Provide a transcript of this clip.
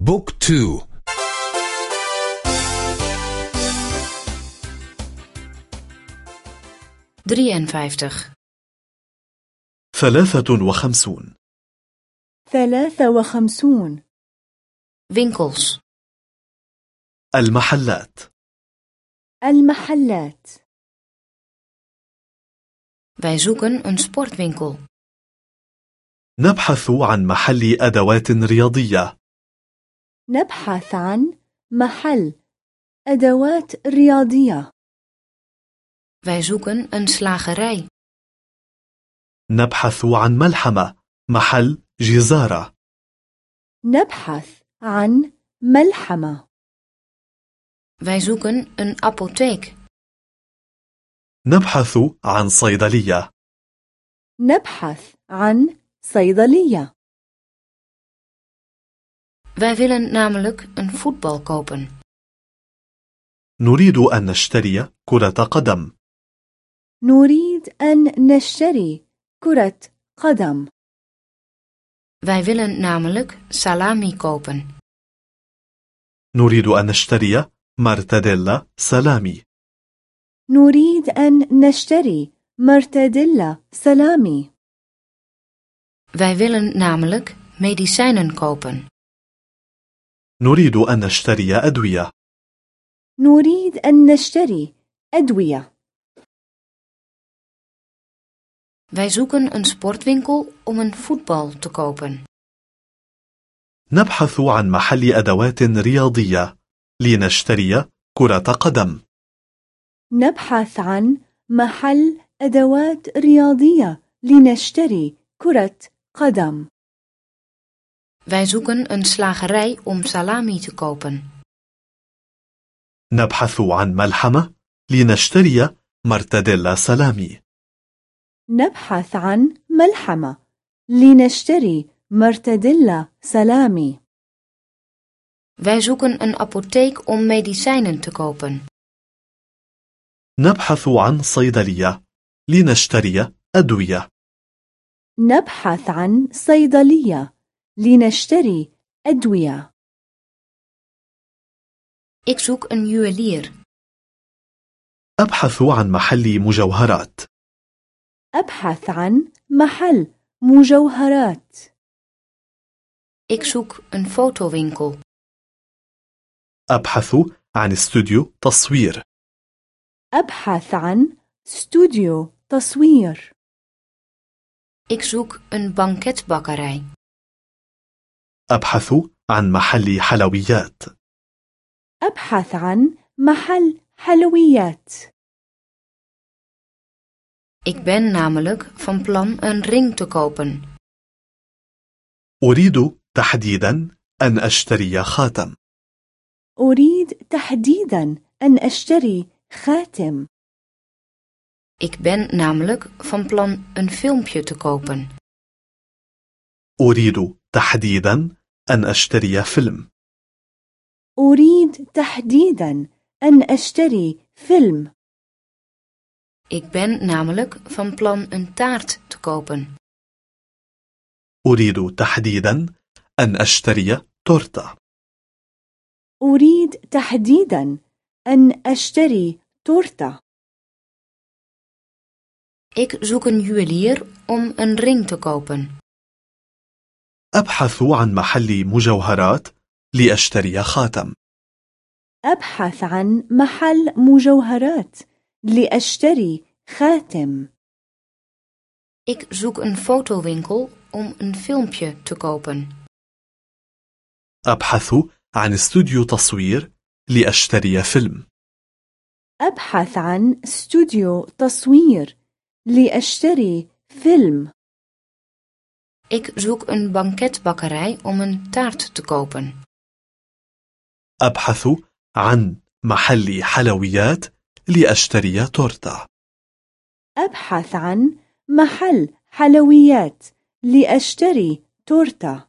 بوك تو. ثلاثة وخمسون. ثلاثة وخمسون. winkels المحلات. المحلات. Wij zoeken een sportwinkel. نبحث عن محل أدوات رياضية. نبحث عن محل أدوات رياضية. Wij zoeken een slagerij. نبحث عن ملحمة محل جزارة. نبحث عن ملحمة. Wij zoeken een apotheek. نبحث عن صيدلية. نبحث عن صيدلية. Wij willen namelijk een voetbal kopen. نريد أن نشتري كرة قدم نريد أن نشتري كرة قدم Wij willen namelijk salami kopen. نريد أن نشتري مرتديلا سلامي نريد أن نشتري مرتديلا سلامي Wij willen namelijk medicijnen kopen. نريد أن نشتري أدوية. نريد أن نشتري أدوية. Wij zoeken een sportwinkel om een voetbal te kopen. نبحث عن محل أدوات رياضية لنشتري كرة قدم. نبحث عن محل أدوات رياضية لنشتري كرة قدم. Wij zoeken een slagerij om salami te kopen. نبحث عن ملحمة لنشتري مرتديلا سلامي نبحث عن ملحمة لنشتري مرتديلا سلامي Wij zoeken een apotheek om medicijnen te kopen. نبحث عن صيدلية لنشتري أدوية نبحث عن صيدلية لنشتري أدوية Ik zoek een juwelier. أبحث عن محل مجوهرات أبحث عن محل مجوهرات Ik zoek een fotowinkel. أبحث عن استوديو تصوير أبحث عن استوديو تصوير Ik zoek een banketbakkerij. أبحث عن محل حلويات أبحث عن محل حلويات Ik ben namelijk van plan een ring te kopen. أريد تحديدا أن أشتري خاتم أريد تحديدا أن أشتري خاتم Ik ben namelijk van plan een filmpje te kopen. أريد تحديدا أن أشتري فيلم أريد تحديدا أن أشتري فيلم Ik ben namelijk van plan een taart te kopen. أريد تحديدا أن أشتري تورتة أريد تحديدا أن أشتري تورتة Ik zoek een juwelier om een ring te kopen. أبحث عن محل مجوهرات لأشتري خاتم. أبحث عن محل مجوهرات لأشتري خاتم. Ik zoek een fotowinkel om een filmpje te kopen. أبحث عن استوديو تصوير لأشتري فيلم. أبحث عن استوديو تصوير لأشتري فيلم. Ik zoek een banketbakkerij om een taart te kopen. أبحث عن محل حلويات لأشتري تورتة أبحث عن محل حلويات لأشتري تورتة